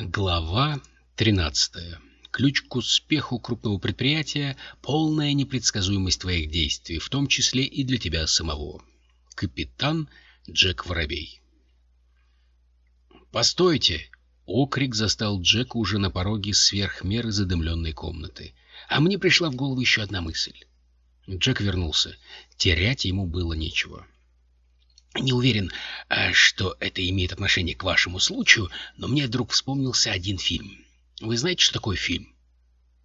Глава 13. Ключ к успеху крупного предприятия — полная непредсказуемость твоих действий, в том числе и для тебя самого. Капитан Джек Воробей. «Постойте!» — окрик застал Джека уже на пороге сверхмеры задымленной комнаты. А мне пришла в голову еще одна мысль. Джек вернулся. Терять ему было нечего. Не уверен, а, что это имеет отношение к вашему случаю, но мне вдруг вспомнился один фильм. Вы знаете, что такое фильм?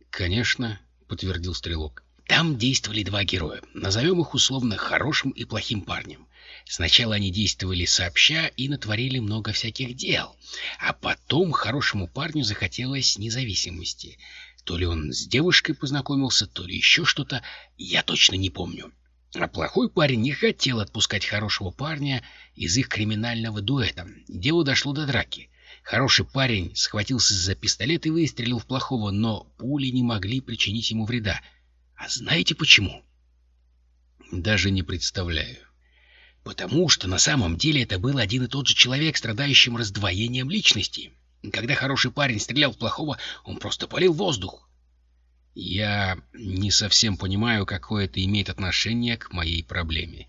Конечно, подтвердил Стрелок. Там действовали два героя. Назовем их условно хорошим и плохим парнем. Сначала они действовали сообща и натворили много всяких дел, а потом хорошему парню захотелось независимости. То ли он с девушкой познакомился, то ли еще что-то, я точно не помню. А плохой парень не хотел отпускать хорошего парня из их криминального дуэта. Дело дошло до драки. Хороший парень схватился за пистолет и выстрелил в плохого, но пули не могли причинить ему вреда. А знаете почему? Даже не представляю. Потому что на самом деле это был один и тот же человек, страдающим раздвоением личности. Когда хороший парень стрелял в плохого, он просто полил воздух. Я не совсем понимаю, какое это имеет отношение к моей проблеме.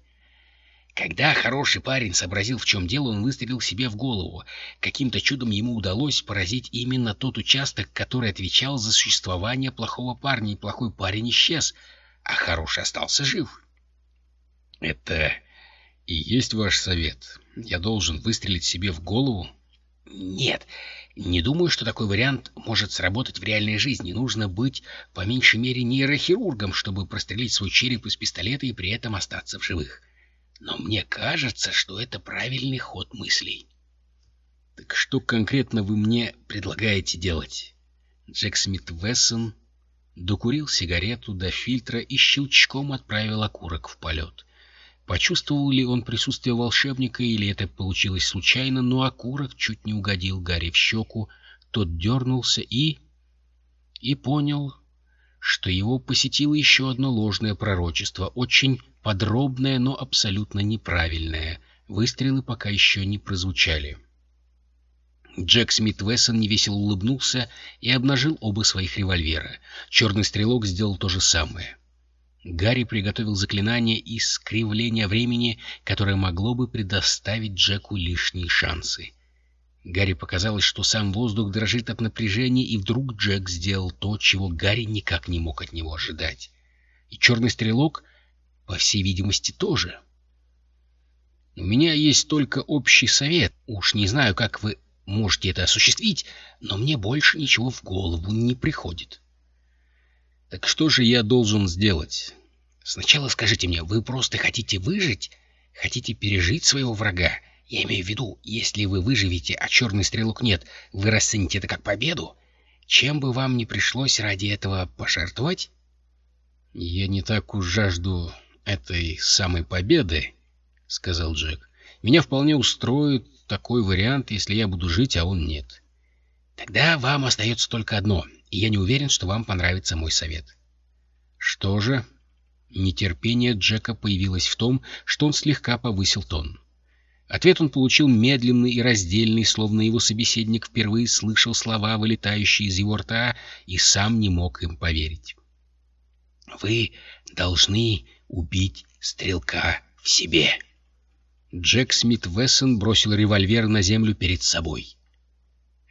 Когда хороший парень сообразил, в чем дело, он выстрелил себе в голову. Каким-то чудом ему удалось поразить именно тот участок, который отвечал за существование плохого парня, и плохой парень исчез, а хороший остался жив. Это и есть ваш совет? Я должен выстрелить себе в голову? Нет, не думаю, что такой вариант может сработать в реальной жизни. Нужно быть по меньшей мере нейрохирургом, чтобы прострелить свой череп из пистолета и при этом остаться в живых. Но мне кажется, что это правильный ход мыслей. Так что конкретно вы мне предлагаете делать? Джек Смит Вессон докурил сигарету до фильтра и щелчком отправил окурок в полет. Почувствовал ли он присутствие волшебника, или это получилось случайно, но окурок чуть не угодил Гарри в щеку, тот дернулся и... и понял, что его посетило еще одно ложное пророчество, очень подробное, но абсолютно неправильное. Выстрелы пока еще не прозвучали. Джек Смит Вессон невесело улыбнулся и обнажил оба своих револьвера. Черный стрелок сделал то же самое. Гарри приготовил заклинание из скривления времени, которое могло бы предоставить Джеку лишние шансы. Гарри показалось, что сам воздух дрожит от напряжения, и вдруг Джек сделал то, чего Гарри никак не мог от него ожидать. И черный стрелок, по всей видимости, тоже. «У меня есть только общий совет. Уж не знаю, как вы можете это осуществить, но мне больше ничего в голову не приходит». Так что же я должен сделать? Сначала скажите мне, вы просто хотите выжить? Хотите пережить своего врага? Я имею в виду, если вы выживете, а черный стрелок нет, вы расцените это как победу? Чем бы вам не пришлось ради этого пожертвовать? Я не так уж жажду этой самой победы, — сказал Джек. Меня вполне устроит такой вариант, если я буду жить, а он нет. Тогда вам остается только одно — и я не уверен, что вам понравится мой совет. Что же? Нетерпение Джека появилось в том, что он слегка повысил тон. Ответ он получил медленный и раздельный, словно его собеседник впервые слышал слова, вылетающие из его рта, и сам не мог им поверить. «Вы должны убить стрелка в себе». Джек Смит Вессон бросил револьвер на землю перед собой.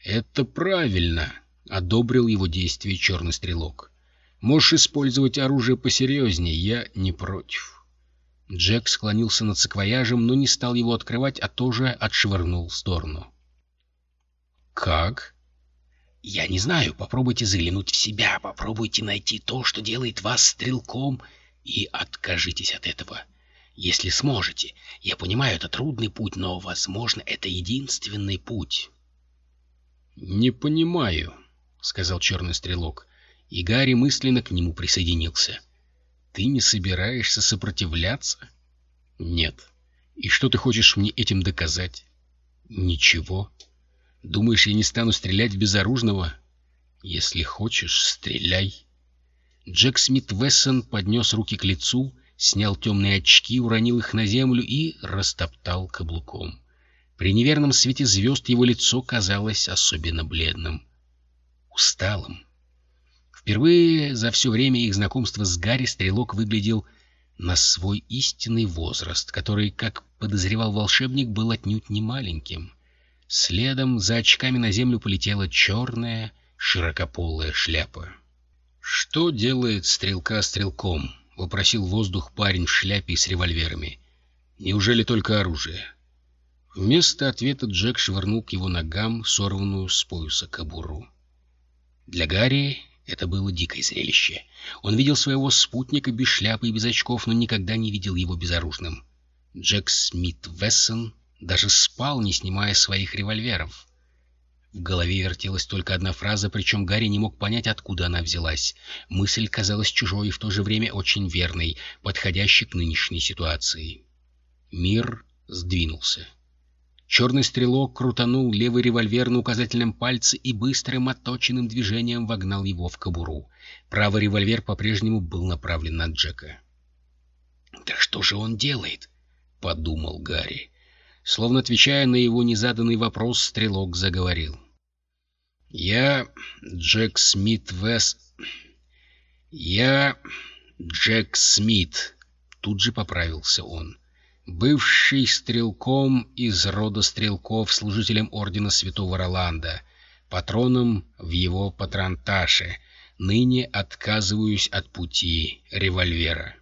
«Это правильно», — одобрил его действие черный стрелок. «Можешь использовать оружие посерьезнее, я не против». Джек склонился над саквояжем, но не стал его открывать, а тоже отшвырнул в сторону. «Как?» «Я не знаю. Попробуйте заглянуть в себя, попробуйте найти то, что делает вас стрелком, и откажитесь от этого. Если сможете. Я понимаю, это трудный путь, но, возможно, это единственный путь». «Не понимаю», — сказал черный стрелок, и Гарри мысленно к нему присоединился. «Ты не собираешься сопротивляться?» «Нет. И что ты хочешь мне этим доказать?» «Ничего. Думаешь, я не стану стрелять в безоружного?» «Если хочешь, стреляй». Джек Смит Вессон поднес руки к лицу, снял темные очки, уронил их на землю и растоптал каблуком. При неверном свете звезд его лицо казалось особенно бледным, усталым. Впервые за все время их знакомства с Гарри Стрелок выглядел на свой истинный возраст, который, как подозревал волшебник, был отнюдь не маленьким. Следом за очками на землю полетела черная широкополая шляпа. «Что делает стрелка стрелком?» — вопросил воздух парень в шляпе с револьверами. «Неужели только оружие?» Вместо ответа Джек швырнул к его ногам сорванную с пояса кобуру. Для Гарри это было дикое зрелище. Он видел своего спутника без шляпы и без очков, но никогда не видел его безоружным. Джек Смит Вессон даже спал, не снимая своих револьверов. В голове вертелась только одна фраза, причем Гарри не мог понять, откуда она взялась. Мысль казалась чужой и в то же время очень верной, подходящей к нынешней ситуации. Мир сдвинулся. Черный стрелок крутанул левый револьвер на указательном пальце и быстрым отточенным движением вогнал его в кобуру. Правый револьвер по-прежнему был направлен на Джека. «Да что же он делает?» — подумал Гарри. Словно отвечая на его незаданный вопрос, стрелок заговорил. «Я Джек Смит Вест... Я Джек Смит...» Тут же поправился он бывший стрелком из рода стрелков, служителем ордена святого Роланда, патроном в его патронташе, ныне отказываюсь от пути револьвера.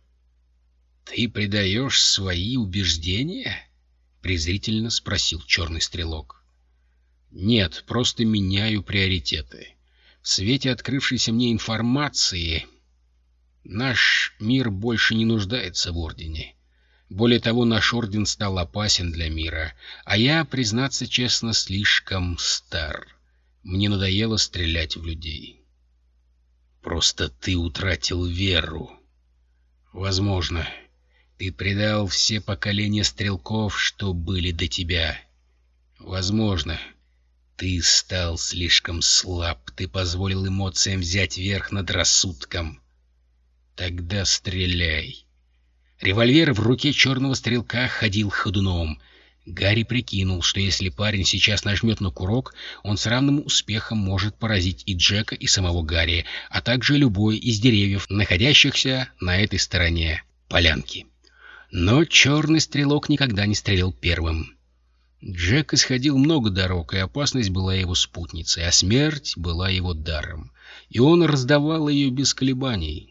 — Ты предаешь свои убеждения? — презрительно спросил черный стрелок. — Нет, просто меняю приоритеты. В свете открывшейся мне информации наш мир больше не нуждается в ордене. Более того, наш орден стал опасен для мира, а я, признаться честно, слишком стар. Мне надоело стрелять в людей. Просто ты утратил веру. Возможно, ты предал все поколения стрелков, что были до тебя. Возможно, ты стал слишком слаб, ты позволил эмоциям взять верх над рассудком. Тогда стреляй. Револьвер в руке черного стрелка ходил ходуном. Гарри прикинул, что если парень сейчас нажмет на курок, он с равным успехом может поразить и Джека, и самого Гарри, а также любой из деревьев, находящихся на этой стороне полянки. Но черный стрелок никогда не стрелял первым. Джек исходил много дорог, и опасность была его спутницей, а смерть была его даром. И он раздавал ее без колебаний.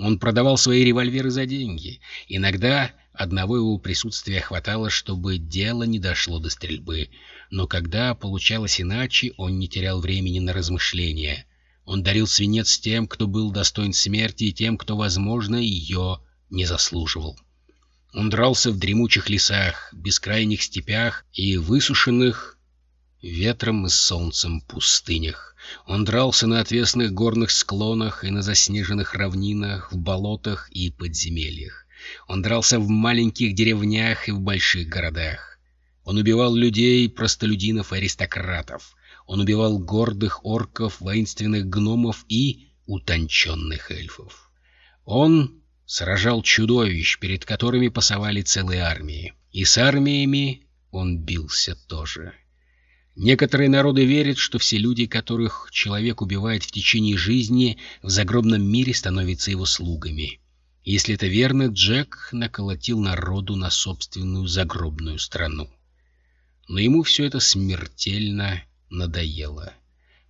Он продавал свои револьверы за деньги. Иногда одного его присутствия хватало, чтобы дело не дошло до стрельбы. Но когда получалось иначе, он не терял времени на размышления. Он дарил свинец тем, кто был достоин смерти, и тем, кто, возможно, ее не заслуживал. Он дрался в дремучих лесах, бескрайних степях и высушенных ветром и солнцем пустынях. Он дрался на отвесных горных склонах и на заснеженных равнинах, в болотах и подземельях. Он дрался в маленьких деревнях и в больших городах. Он убивал людей, простолюдинов и аристократов. Он убивал гордых орков, воинственных гномов и утонченных эльфов. Он сражал чудовищ, перед которыми пасовали целые армии. И с армиями он бился тоже. Некоторые народы верят, что все люди, которых человек убивает в течение жизни, в загробном мире становятся его слугами. Если это верно, Джек наколотил народу на собственную загробную страну. Но ему все это смертельно надоело.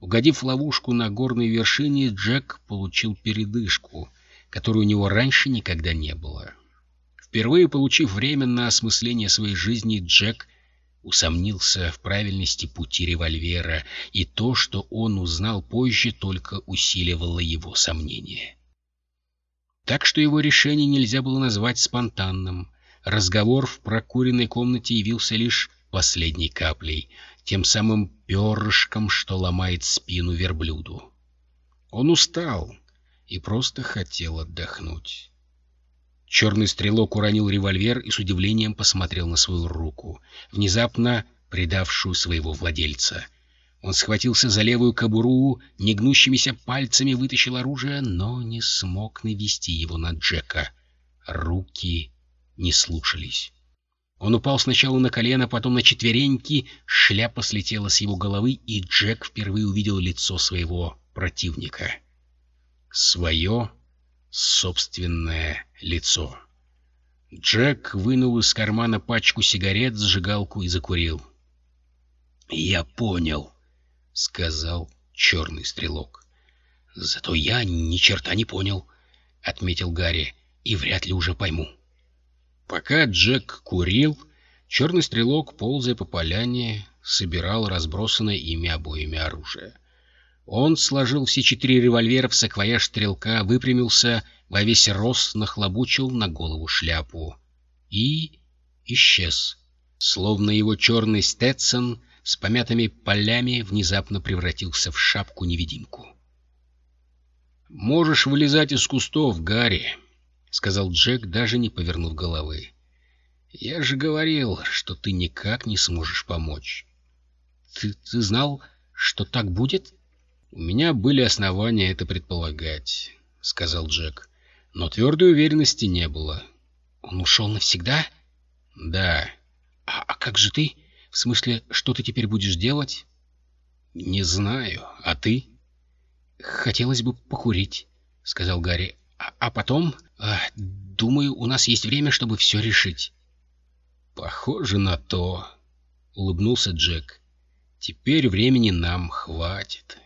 Угодив в ловушку на горной вершине, Джек получил передышку, которой у него раньше никогда не было. Впервые получив время на осмысление своей жизни, Джек — усомнился в правильности пути револьвера, и то, что он узнал позже, только усиливало его сомнения. Так что его решение нельзя было назвать спонтанным. Разговор в прокуренной комнате явился лишь последней каплей, тем самым перышком, что ломает спину верблюду. Он устал и просто хотел отдохнуть. Черный стрелок уронил револьвер и с удивлением посмотрел на свою руку, внезапно предавшую своего владельца. Он схватился за левую кобуру, негнущимися пальцами вытащил оружие, но не смог навести его на Джека. Руки не слушались. Он упал сначала на колено, потом на четвереньки, шляпа слетела с его головы, и Джек впервые увидел лицо своего противника. Свое собственное лицо. Джек вынул из кармана пачку сигарет, зажигалку и закурил. «Я понял», — сказал черный стрелок. «Зато я ни черта не понял», — отметил Гарри, — «и вряд ли уже пойму». Пока Джек курил, черный стрелок, ползая по поляне, собирал разбросанное ими обоими оружие. Он сложил все четыре револьвера в саквояж стрелка, выпрямился, во весь рост нахлобучил на голову шляпу и исчез, словно его черный стетсон с помятыми полями внезапно превратился в шапку-невидимку. «Можешь вылезать из кустов, Гарри», — сказал Джек, даже не повернув головы. «Я же говорил, что ты никак не сможешь помочь». «Ты, ты знал, что так будет?» «У меня были основания это предполагать», — сказал Джек. «Но твердой уверенности не было». «Он ушел навсегда?» «Да». «А, а как же ты? В смысле, что ты теперь будешь делать?» «Не знаю. А ты?» «Хотелось бы покурить», — сказал Гарри. «А, а потом, а, думаю, у нас есть время, чтобы все решить». «Похоже на то», — улыбнулся Джек. «Теперь времени нам хватит».